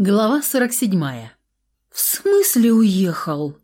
Глава 47. «В смысле уехал?»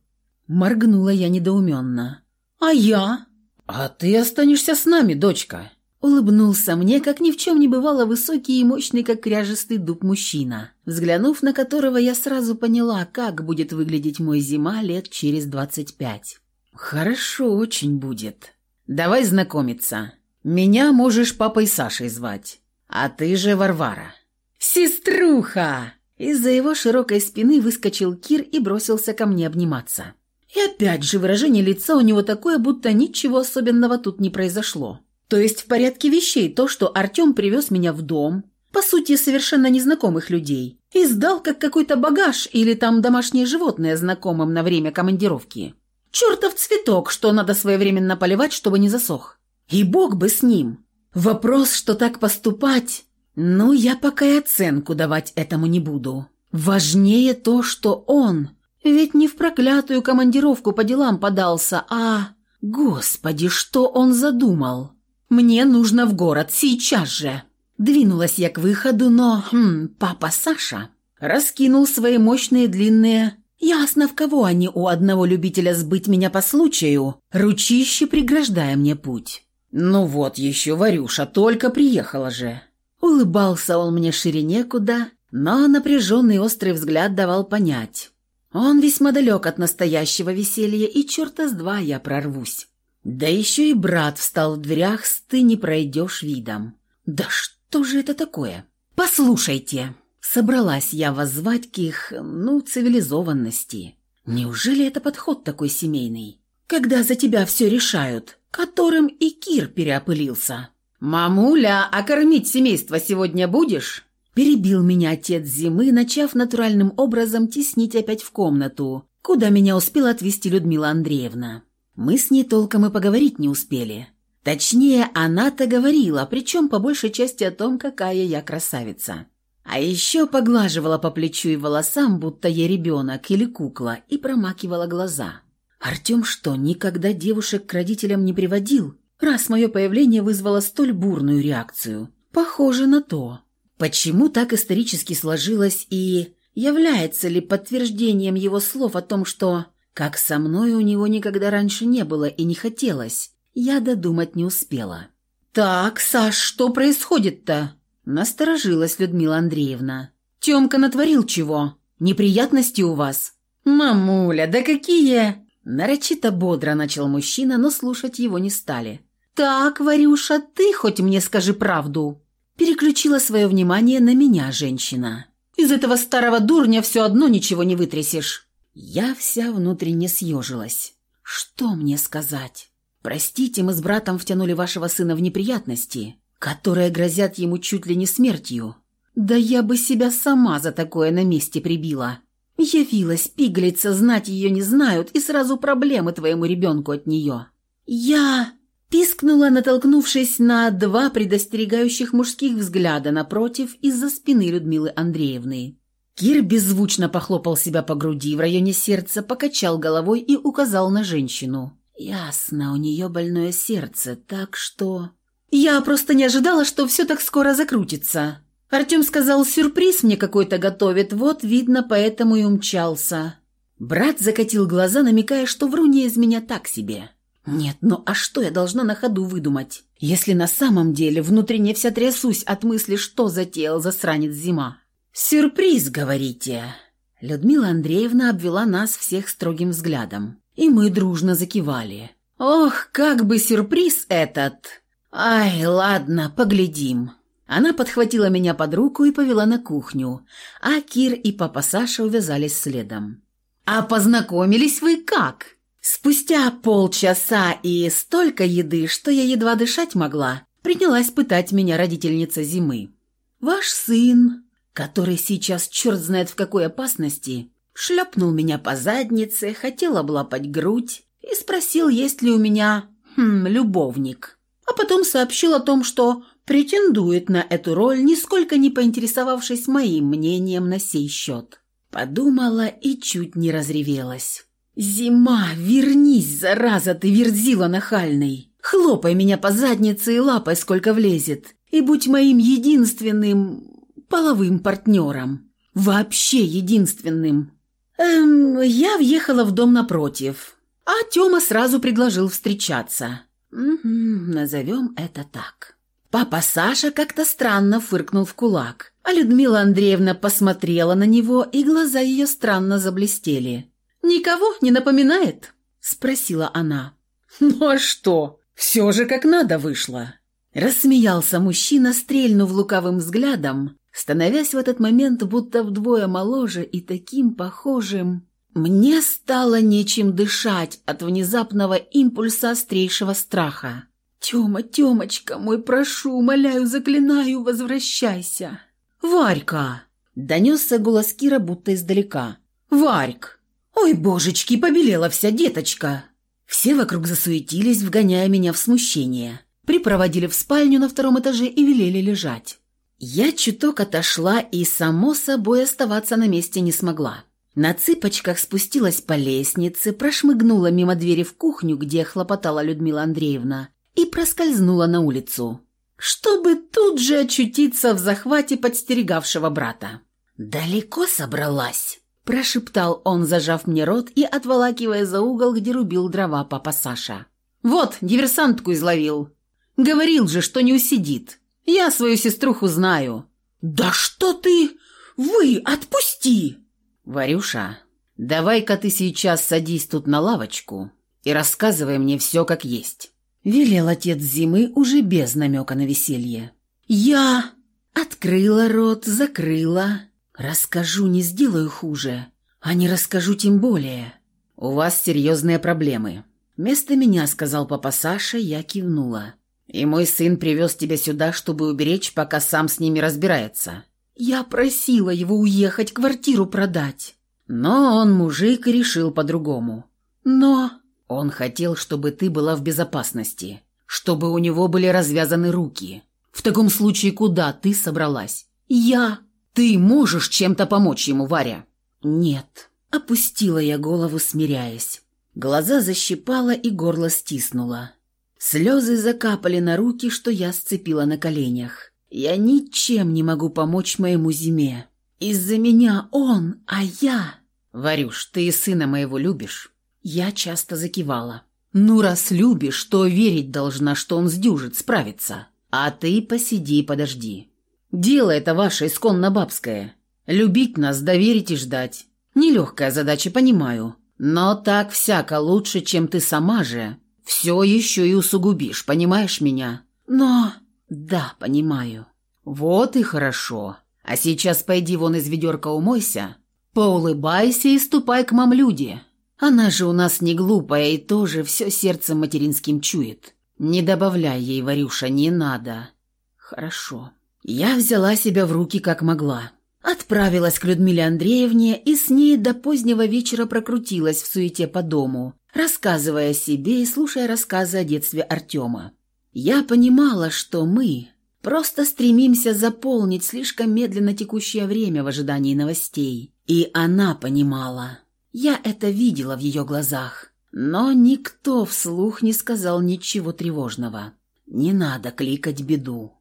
Моргнула я недоуменно. «А я?» «А ты останешься с нами, дочка». Улыбнулся мне, как ни в чем не бывало, высокий и мощный, как кряжестый дуб мужчина, взглянув на которого я сразу поняла, как будет выглядеть мой зима лет через двадцать пять. «Хорошо очень будет. Давай знакомиться. Меня можешь папой Сашей звать, а ты же Варвара». «Сеструха!» Из-за его широкой спины выскочил Кир и бросился ко мне обниматься. И опять же выражение лица у него такое, будто ничего особенного тут не произошло. То есть в порядке вещей то, что Артем привез меня в дом, по сути, совершенно незнакомых людей, и сдал как какой-то багаж или там домашнее животное знакомым на время командировки. Чертов цветок, что надо своевременно поливать, чтобы не засох. И бог бы с ним. Вопрос, что так поступать... Ну, я пока и оценку давать этому не буду. Важнее то, что он... Ведь не в проклятую командировку по делам подался, а... Господи, что он задумал? Мне нужно в город сейчас же. Двинулась я к выходу, но... Хм, папа Саша раскинул свои мощные длинные... Ясно, в кого они у одного любителя сбыть меня по случаю, ручище преграждая мне путь. «Ну вот еще, Варюша, только приехала же!» Улыбался он мне шире некуда, но напряженный острый взгляд давал понять. Он весьма далек от настоящего веселья, и черта с два я прорвусь. Да еще и брат встал в дверях с «ты не пройдешь» видом. Да что же это такое? Послушайте, собралась я воззвать к их, ну, цивилизованности. Неужели это подход такой семейный? Когда за тебя все решают, которым и Кир переопылился. «Мамуля, а кормить семейство сегодня будешь?» Перебил меня отец зимы, начав натуральным образом теснить опять в комнату, куда меня успела отвезти Людмила Андреевна. Мы с ней толком и поговорить не успели. Точнее, она-то говорила, причем по большей части о том, какая я красавица. А еще поглаживала по плечу и волосам, будто я ребенок или кукла, и промакивала глаза. Артем что, никогда девушек к родителям не приводил? Раз мое появление вызвало столь бурную реакцию. Похоже на то. Почему так исторически сложилось и является ли подтверждением его слов о том, что «как со мной у него никогда раньше не было и не хотелось», я додумать не успела. «Так, Саш, что происходит-то?» Насторожилась Людмила Андреевна. «Тёмка натворил чего? Неприятности у вас?» «Мамуля, да какие...» Нарочито бодро начал мужчина, но слушать его не стали. «Так, Варюша, ты хоть мне скажи правду». Переключила свое внимание на меня женщина. «Из этого старого дурня все одно ничего не вытрясешь». Я вся внутренне съежилась. «Что мне сказать?» «Простите, мы с братом втянули вашего сына в неприятности, которые грозят ему чуть ли не смертью. Да я бы себя сама за такое на месте прибила. Явилась пиглица, знать ее не знают, и сразу проблемы твоему ребенку от нее. Я...» Пискнула, натолкнувшись на два предостерегающих мужских взгляда напротив из-за спины Людмилы Андреевны. Кир беззвучно похлопал себя по груди в районе сердца, покачал головой и указал на женщину. «Ясно, у нее больное сердце, так что...» «Я просто не ожидала, что все так скоро закрутится. Артем сказал, сюрприз мне какой-то готовит, вот, видно, поэтому и умчался». Брат закатил глаза, намекая, что вруне из меня так себе. Нет, ну а что я должна на ходу выдумать? Если на самом деле внутренне вся трясусь от мысли, что затеял засранец зима. «Сюрприз, говорите?» Людмила Андреевна обвела нас всех строгим взглядом, и мы дружно закивали. «Ох, как бы сюрприз этот!» «Ай, ладно, поглядим». Она подхватила меня под руку и повела на кухню, а Кир и папа Саша увязались следом. «А познакомились вы как?» Спустя полчаса и столько еды, что я едва дышать могла, принялась пытать меня родительница зимы. «Ваш сын, который сейчас черт знает в какой опасности, шлепнул меня по заднице, хотел облапать грудь и спросил, есть ли у меня, хм, любовник. А потом сообщил о том, что претендует на эту роль, нисколько не поинтересовавшись моим мнением на сей счет. Подумала и чуть не разревелась. «Зима, вернись, зараза ты, верзила нахальный! Хлопай меня по заднице и лапай, сколько влезет, и будь моим единственным половым партнером. Вообще единственным. Эм, я въехала в дом напротив, а Тёма сразу предложил встречаться. Угу, назовем это так. Папа Саша как-то странно фыркнул в кулак, а Людмила Андреевна посмотрела на него, и глаза ее странно заблестели. «Никого не напоминает?» – спросила она. «Ну а что? Все же как надо вышло!» Рассмеялся мужчина, стрельнув лукавым взглядом, становясь в этот момент будто вдвое моложе и таким похожим. Мне стало нечем дышать от внезапного импульса острейшего страха. «Тёма, Тёмочка мой, прошу, умоляю, заклинаю, возвращайся!» «Варька!» — донесся голос Кира будто издалека. «Варьк! Ой, божечки, побелела вся деточка!» Все вокруг засуетились, вгоняя меня в смущение. Припроводили в спальню на втором этаже и велели лежать. Я чуток отошла и, само собой, оставаться на месте не смогла. На цыпочках спустилась по лестнице, прошмыгнула мимо двери в кухню, где хлопотала Людмила Андреевна, и проскользнула на улицу, чтобы тут же очутиться в захвате подстерегавшего брата. «Далеко собралась?» – прошептал он, зажав мне рот и отволакивая за угол, где рубил дрова папа Саша. «Вот, диверсантку изловил. Говорил же, что не усидит. Я свою сеструху знаю». «Да что ты? Вы, отпусти!» «Варюша, давай-ка ты сейчас садись тут на лавочку и рассказывай мне все как есть». Велел отец зимы уже без намека на веселье. «Я...» Открыла рот, закрыла. «Расскажу, не сделаю хуже. А не расскажу тем более». «У вас серьезные проблемы». Вместо меня сказал папа Саша, я кивнула. «И мой сын привез тебя сюда, чтобы уберечь, пока сам с ними разбирается». Я просила его уехать, квартиру продать. Но он мужик и решил по-другому. Но... Он хотел, чтобы ты была в безопасности, чтобы у него были развязаны руки. В таком случае куда ты собралась? Я... Ты можешь чем-то помочь ему, Варя? Нет. Опустила я голову, смиряясь. Глаза защипала и горло стиснула. Слезы закапали на руки, что я сцепила на коленях. Я ничем не могу помочь моему зиме. Из-за меня он, а я... Варюш, ты и сына моего любишь? Я часто закивала. Ну, раз любишь, то верить должна, что он сдюжит, справится. А ты посиди и подожди. Дело это ваше исконно бабское. Любить нас, доверить и ждать. Нелегкая задача, понимаю. Но так всяко лучше, чем ты сама же. Все еще и усугубишь, понимаешь меня? Но... «Да, понимаю». «Вот и хорошо. А сейчас пойди вон из ведерка умойся, поулыбайся и ступай к мамлюде. Она же у нас не глупая и тоже все сердцем материнским чует. Не добавляй ей, Варюша, не надо». «Хорошо». Я взяла себя в руки как могла. Отправилась к Людмиле Андреевне и с ней до позднего вечера прокрутилась в суете по дому, рассказывая себе и слушая рассказы о детстве Артема. Я понимала, что мы просто стремимся заполнить слишком медленно текущее время в ожидании новостей. И она понимала. Я это видела в ее глазах. Но никто вслух не сказал ничего тревожного. Не надо кликать беду.